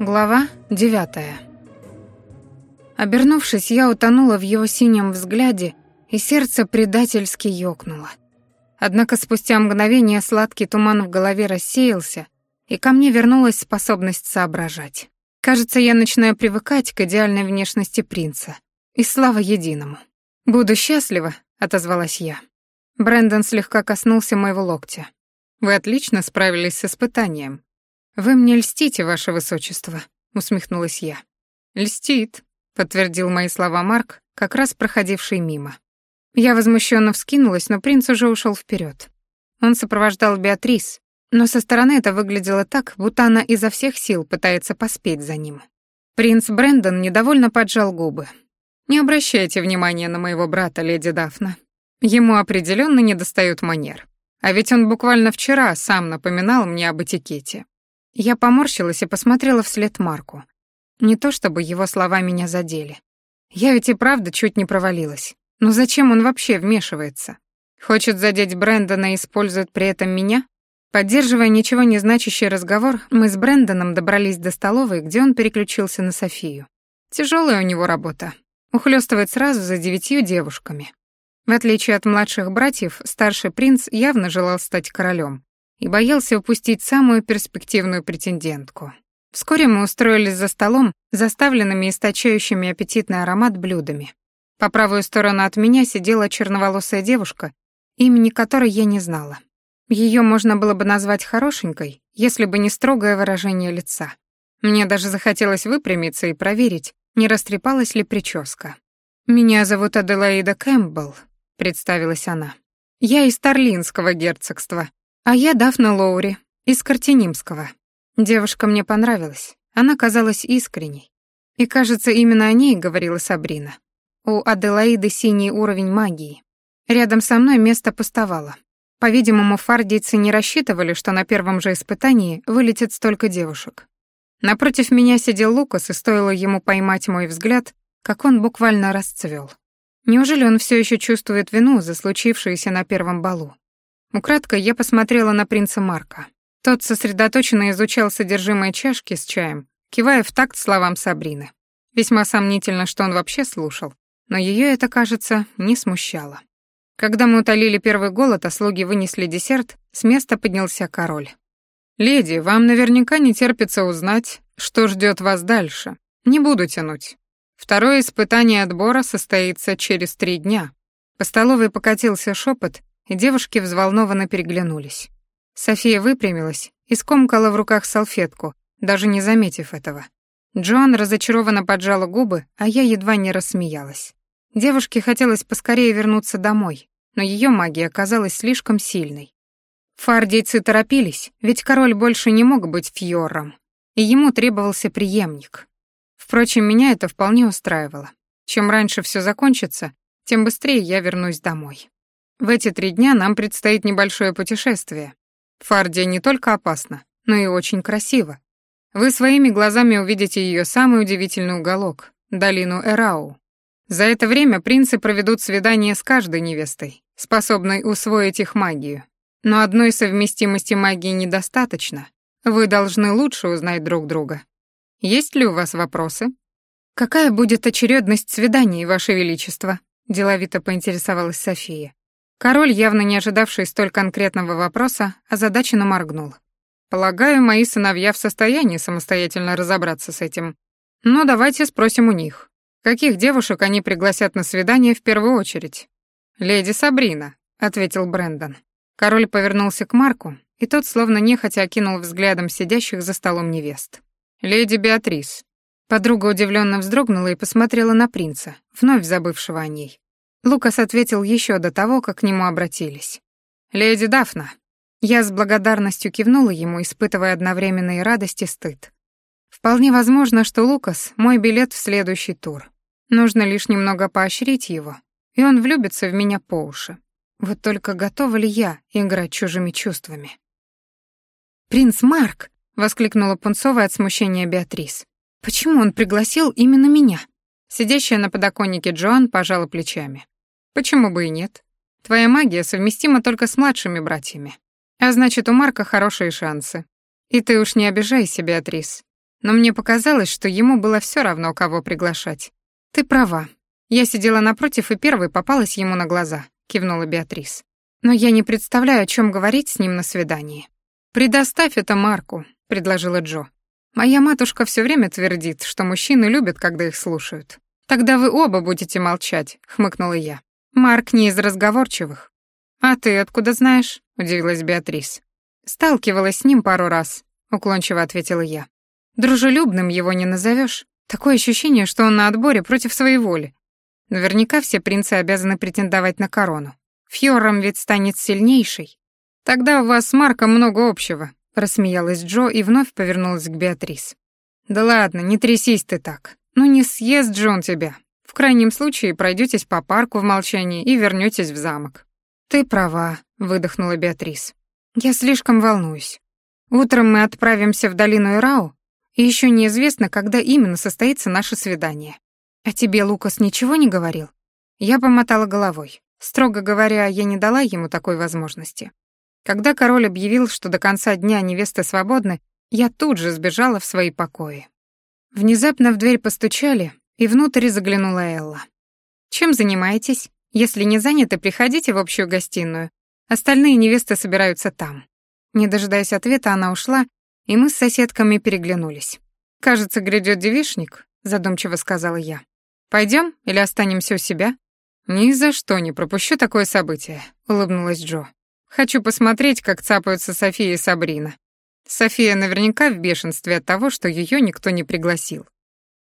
Глава девятая. Обернувшись, я утонула в его синем взгляде, и сердце предательски ёкнуло. Однако спустя мгновение сладкий туман в голове рассеялся, и ко мне вернулась способность соображать. Кажется, я начинаю привыкать к идеальной внешности принца. И слава единому. «Буду счастлива», — отозвалась я. Брэндон слегка коснулся моего локтя. «Вы отлично справились с испытанием. Вы мне льстите, ваше высочество», — усмехнулась я. «Льстит», — подтвердил мои слова Марк, как раз проходивший мимо. Я возмущенно вскинулась, но принц уже ушел вперед. Он сопровождал Беатрис, но со стороны это выглядело так, будто она изо всех сил пытается поспеть за ним. Принц Брэндон недовольно поджал губы. «Не обращайте внимания на моего брата, леди Дафна. Ему определенно недостают манер. А ведь он буквально вчера сам напоминал мне об этикете». Я поморщилась и посмотрела вслед Марку. Не то чтобы его слова меня задели. Я ведь и правда чуть не провалилась. Но зачем он вообще вмешивается? Хочет задеть Брэндона и использует при этом меня? Поддерживая ничего не значащий разговор, мы с Брэндоном добрались до столовой, где он переключился на Софию. Тяжелая у него работа. Ухлёстывает сразу за девятью девушками. В отличие от младших братьев, старший принц явно желал стать королем и боялся упустить самую перспективную претендентку. Вскоре мы устроились за столом, заставленными источающими аппетитный аромат блюдами. По правую сторону от меня сидела черноволосая девушка, имени которой я не знала. Ее можно было бы назвать хорошенькой, если бы не строгое выражение лица. Мне даже захотелось выпрямиться и проверить, не растрепалась ли прическа. «Меня зовут Аделаида Кэмпбелл», — представилась она. «Я из Тарлинского герцогства, а я Дафна Лоури, из Картинимского». Девушка мне понравилась, она казалась искренней. И, кажется, именно о ней говорила Сабрина. У Аделаиды синий уровень магии. Рядом со мной место пустовало. По-видимому, фардийцы не рассчитывали, что на первом же испытании вылетит столько девушек. Напротив меня сидел Лукас, и стоило ему поймать мой взгляд, как он буквально расцвел. Неужели он все еще чувствует вину за случившееся на первом балу? Украдкой я посмотрела на принца Марка. Тот сосредоточенно изучал содержимое чашки с чаем, кивая в такт словам Сабрины. Весьма сомнительно, что он вообще слушал но ее это, кажется, не смущало. Когда мы утолили первый голод, а слуги вынесли десерт, с места поднялся король. «Леди, вам наверняка не терпится узнать, что ждет вас дальше. Не буду тянуть. Второе испытание отбора состоится через три дня». По столовой покатился шепот, девушки взволнованно переглянулись. София выпрямилась и скомкала в руках салфетку, даже не заметив этого. Джоан разочарованно поджала губы, а я едва не рассмеялась. Девушке хотелось поскорее вернуться домой, но ее магия оказалась слишком сильной. Фардийцы торопились, ведь король больше не мог быть фьором, и ему требовался преемник. Впрочем, меня это вполне устраивало. Чем раньше все закончится, тем быстрее я вернусь домой. В эти три дня нам предстоит небольшое путешествие. Фардия не только опасна, но и очень красиво. Вы своими глазами увидите ее самый удивительный уголок — долину Эрау. За это время принцы проведут свидание с каждой невестой, способной усвоить их магию. Но одной совместимости магии недостаточно. Вы должны лучше узнать друг друга. Есть ли у вас вопросы? Какая будет очередность свиданий, ваше величество? деловито поинтересовалась София. Король, явно не ожидавший столь конкретного вопроса, озадаченно моргнул. Полагаю, мои сыновья в состоянии самостоятельно разобраться с этим. Но давайте спросим у них. Каких девушек они пригласят на свидание в первую очередь? Леди Сабрина, ответил Брэндон. Король повернулся к Марку, и тот словно нехотя окинул взглядом сидящих за столом невест. Леди Беатрис. Подруга удивленно вздрогнула и посмотрела на принца, вновь забывшего о ней. Лукас ответил еще до того, как к нему обратились. «Леди Дафна». Я с благодарностью кивнула ему, испытывая одновременно и радость, и стыд. Вполне возможно, что Лукас — мой билет в следующий тур. Нужно лишь немного поощрить его, и он влюбится в меня по уши. Вот только готова ли я играть чужими чувствами? «Принц Марк!» — воскликнула Пунцовая от смущения Беатрис. «Почему он пригласил именно меня?» Сидящая на подоконнике Джоан пожала плечами. «Почему бы и нет? Твоя магия совместима только с младшими братьями. А значит, у Марка хорошие шансы. И ты уж не обижайся, Беатрис. но мне показалось, что ему было все равно, кого приглашать. Ты права. Я сидела напротив и первой попалась ему на глаза, кивнула Беатрис. Но я не представляю, о чем говорить с ним на свидании. Предоставь это Марку, предложила Джо. Моя матушка все время твердит, что мужчины любят, когда их слушают. Тогда вы оба будете молчать, хмыкнула я. Марк не из разговорчивых. А ты откуда знаешь? удивилась Беатрис. Сталкивалась с ним пару раз, уклончиво ответила я. Дружелюбным его не назовешь. Такое ощущение, что он на отборе против своей воли. Наверняка все принцы обязаны претендовать на корону. Фьором ведь станет сильнейшей. Тогда у вас с Марком много общего, рассмеялась Джо и вновь повернулась к Беатрис. Да ладно, не трясись ты так. Ну не съест Джон тебя. В крайнем случае пройдетесь по парку в молчании и вернетесь в замок. Ты права, выдохнула Беатрис. Я слишком волнуюсь. Утром мы отправимся в долину Ирау, и еще неизвестно, когда именно состоится наше свидание. А тебе Лукас ничего не говорил? Я помотала головой. Строго говоря, я не дала ему такой возможности. Когда король объявил, что до конца дня невесты свободны, я тут же сбежала в свои покои. Внезапно в дверь постучали, и внутрь заглянула Элла. «Чем занимаетесь? Если не заняты, приходите в общую гостиную. Остальные невесты собираются там». Не дожидаясь ответа, она ушла, и мы с соседками переглянулись. «Кажется, грядет девишник», — задумчиво сказала я. Пойдем или останемся у себя?» «Ни за что не пропущу такое событие», — улыбнулась Джо. «Хочу посмотреть, как цапаются София и Сабрина. София наверняка в бешенстве от того, что ее никто не пригласил».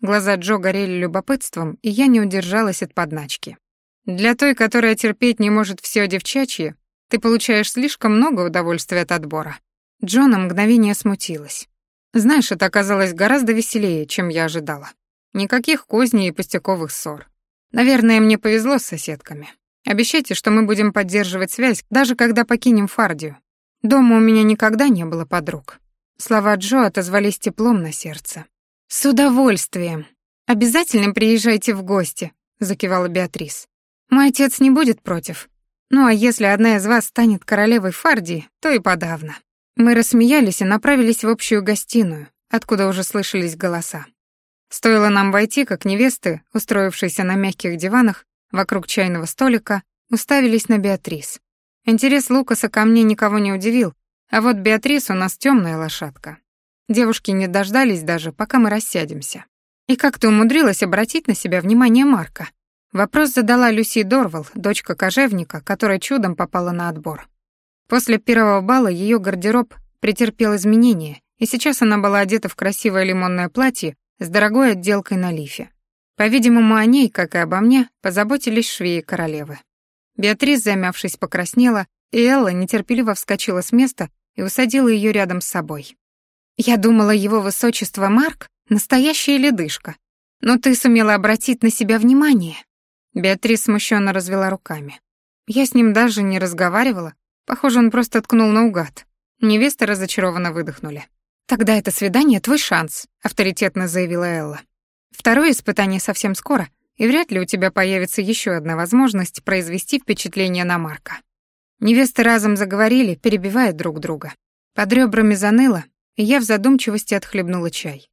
Глаза Джо горели любопытством, и я не удержалась от подначки. «Для той, которая терпеть не может все девчачье, ты получаешь слишком много удовольствия от отбора». Джо на мгновение смутилась. Знаешь, это оказалось гораздо веселее, чем я ожидала. Никаких козней и пустяковых ссор. Наверное, мне повезло с соседками. Обещайте, что мы будем поддерживать связь, даже когда покинем Фардию. Дома у меня никогда не было подруг. Слова Джо отозвались теплом на сердце. «С удовольствием. Обязательно приезжайте в гости», — закивала Беатрис. «Мой отец не будет против. Ну а если одна из вас станет королевой Фардии, то и подавно». Мы рассмеялись и направились в общую гостиную, откуда уже слышались голоса. Стоило нам войти, как невесты, устроившиеся на мягких диванах вокруг чайного столика, уставились на Беатрис. Интерес Лукаса ко мне никого не удивил, а вот Беатрис у нас темная лошадка. Девушки не дождались даже, пока мы рассядемся. «И как ты умудрилась обратить на себя внимание Марка?» Вопрос задала Люси Дорвал, дочка кожевника, которая чудом попала на отбор. После первого бала ее гардероб претерпел изменения, и сейчас она была одета в красивое лимонное платье с дорогой отделкой на лифе. По-видимому, о ней, как и обо мне, позаботились швеи королевы. Беатрис, замявшись, покраснела, и Элла нетерпеливо вскочила с места и усадила ее рядом с собой. «Я думала, его высочество Марк — настоящая ледышка, но ты сумела обратить на себя внимание». Беатрис смущенно развела руками. Я с ним даже не разговаривала, похоже, он просто ткнул наугад. Невесты разочарованно выдохнули. «Тогда это свидание — твой шанс», — авторитетно заявила Элла. «Второе испытание совсем скоро, и вряд ли у тебя появится еще одна возможность произвести впечатление на Марка». Невесты разом заговорили, перебивая друг друга. Под ребрами заныло, я в задумчивости отхлебнула чай.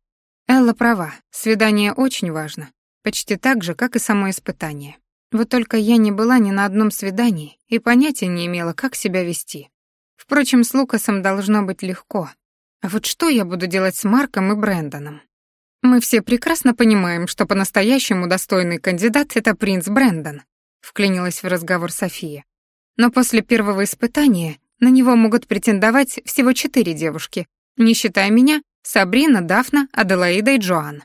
Элла права, свидание очень важно, почти так же, как и само испытание. Вот только я не была ни на одном свидании и понятия не имела, как себя вести. Впрочем, с Лукасом должно быть легко, а вот что я буду делать с Марком и Брэндоном? Мы все прекрасно понимаем, что по-настоящему достойный кандидат — это принц Брэндон, вклинилась в разговор София. Но после первого испытания на него могут претендовать всего четыре девушки, не считая меня, Сабрина, Дафна, Аделаида и Джоан.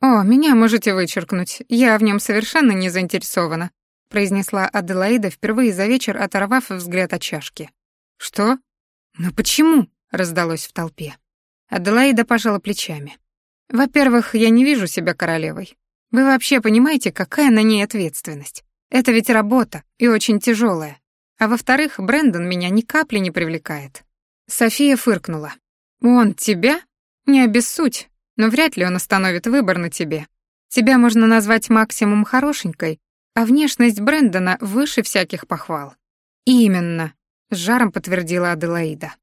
«О, меня можете вычеркнуть, я в нем совершенно не заинтересована», произнесла Аделаида впервые за вечер, оторвав взгляд от чашки. «Что? Но почему?» раздалось в толпе. Аделаида пожала плечами. Во-первых, я не вижу себя королевой. Вы вообще понимаете, какая на ней ответственность? Это ведь работа и очень тяжелая. А во-вторых, Брэндон меня ни капли не привлекает. София фыркнула. Он тебя? Не обессудь, но вряд ли он остановит выбор на тебе. Тебя можно назвать максимум хорошенькой, а внешность Брэндона выше всяких похвал. Именно, с жаром подтвердила Аделаида.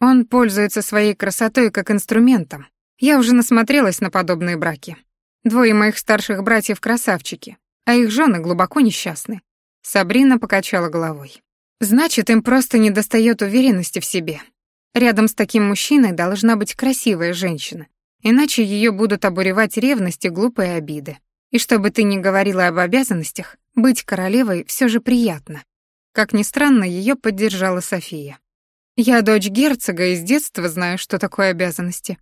Он пользуется своей красотой как инструментом. Я уже насмотрелась на подобные браки. Двое моих старших братьев красавчики, а их жены глубоко несчастны. Сабрина покачала головой. Значит, им просто недостает уверенности в себе. Рядом с таким мужчиной должна быть красивая женщина, иначе ее будут обуревать ревность и глупые обиды. И чтобы ты не говорила об обязанностях, быть королевой все же приятно. Как ни странно, ее поддержала София. Я дочь герцога и с детства знаю, что такое обязанности.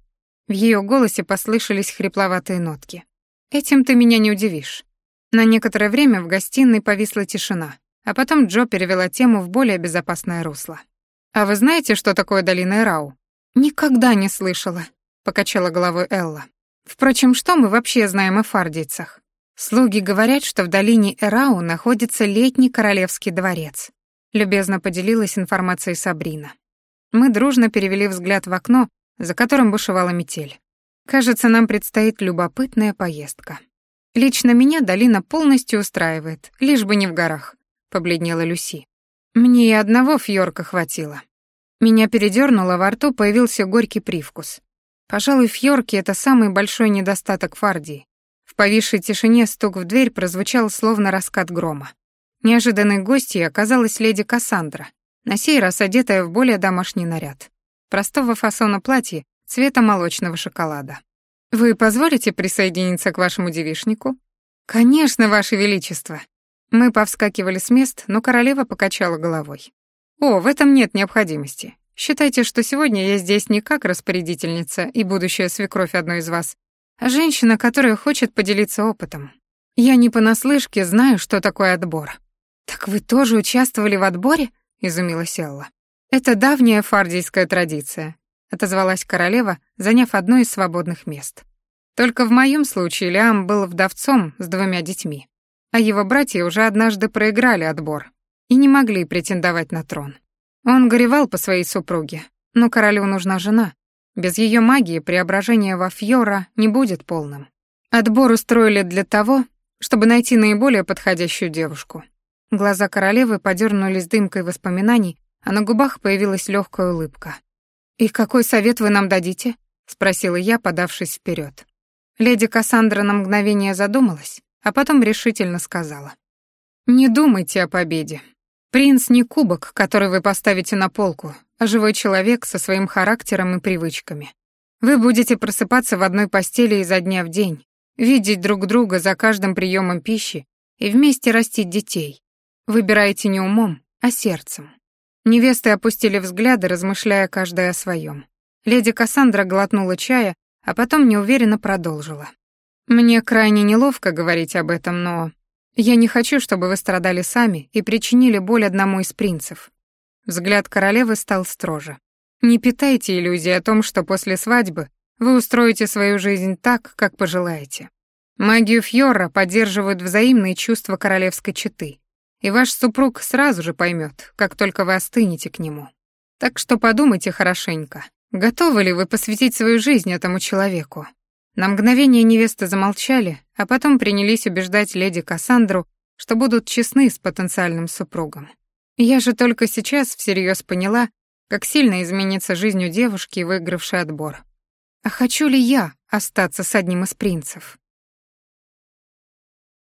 В ее голосе послышались хрипловатые нотки. Этим ты меня не удивишь. На некоторое время в гостиной повисла тишина, а потом Джо перевела тему в более безопасное русло. «А вы знаете, что такое долина Эрау?» «Никогда не слышала», — покачала головой Элла. «Впрочем, что мы вообще знаем о фардийцах? Слуги говорят, что в долине Эрау находится летний королевский дворец». Любезно поделилась информацией Сабрина. Мы дружно перевели взгляд в окно, за которым бушевала метель. Кажется, нам предстоит любопытная поездка. Лично меня долина полностью устраивает, лишь бы не в горах, побледнела Люси. Мне и одного фьорка хватило. Меня передёрнуло, во рту появился горький привкус. Пожалуй, фьорки — это самый большой недостаток Фардии. В повисшей тишине стук в дверь прозвучал словно раскат грома. Неожиданной гостьей оказалась леди Кассандра, на сей раз одетая в более домашний наряд. Простого фасона платье цвета молочного шоколада. «Вы позволите присоединиться к вашему девишнику?» «Конечно, ваше величество». Мы повскакивали с мест, но королева покачала головой. «О, в этом нет необходимости. Считайте, что сегодня я здесь не как распорядительница и будущая свекровь одной из вас, а женщина, которая хочет поделиться опытом. Я не понаслышке знаю, что такое отбор». «Так вы тоже участвовали в отборе?» изумилась Элла. Это давняя фардийская традиция, отозвалась королева, заняв одно из свободных мест. Только в моем случае Лиам был вдовцом с двумя детьми, а его братья уже однажды проиграли отбор и не могли претендовать на трон. Он горевал по своей супруге, но королю нужна жена. Без ее магии преображение во Фьора не будет полным. Отбор устроили для того, чтобы найти наиболее подходящую девушку. Глаза королевы подернулись дымкой воспоминаний, а на губах появилась легкая улыбка. «И какой совет вы нам дадите?» — спросила я, подавшись вперед. Леди Кассандра на мгновение задумалась, а потом решительно сказала. «Не думайте о победе. Принц не кубок, который вы поставите на полку, а живой человек со своим характером и привычками. Вы будете просыпаться в одной постели изо дня в день, видеть друг друга за каждым приемом пищи и вместе растить детей, Выбираете не умом, а сердцем. Невесты опустили взгляды, размышляя каждая о своем. Леди Кассандра глотнула чая, а потом неуверенно продолжила. «Мне крайне неловко говорить об этом, но я не хочу, чтобы вы страдали сами и причинили боль одному из принцев». Взгляд королевы стал строже. «Не питайте иллюзий о том, что после свадьбы вы устроите свою жизнь так, как пожелаете. Магию Фьора поддерживают взаимные чувства королевской четы и ваш супруг сразу же поймет, как только вы остынете к нему. Так что подумайте хорошенько, готовы ли вы посвятить свою жизнь этому человеку. На мгновение невесты замолчали, а потом принялись убеждать леди Кассандру, что будут честны с потенциальным супругом. Я же только сейчас всерьез поняла, как сильно изменится жизнь у девушки, выигравшей отбор. А хочу ли я остаться с одним из принцев?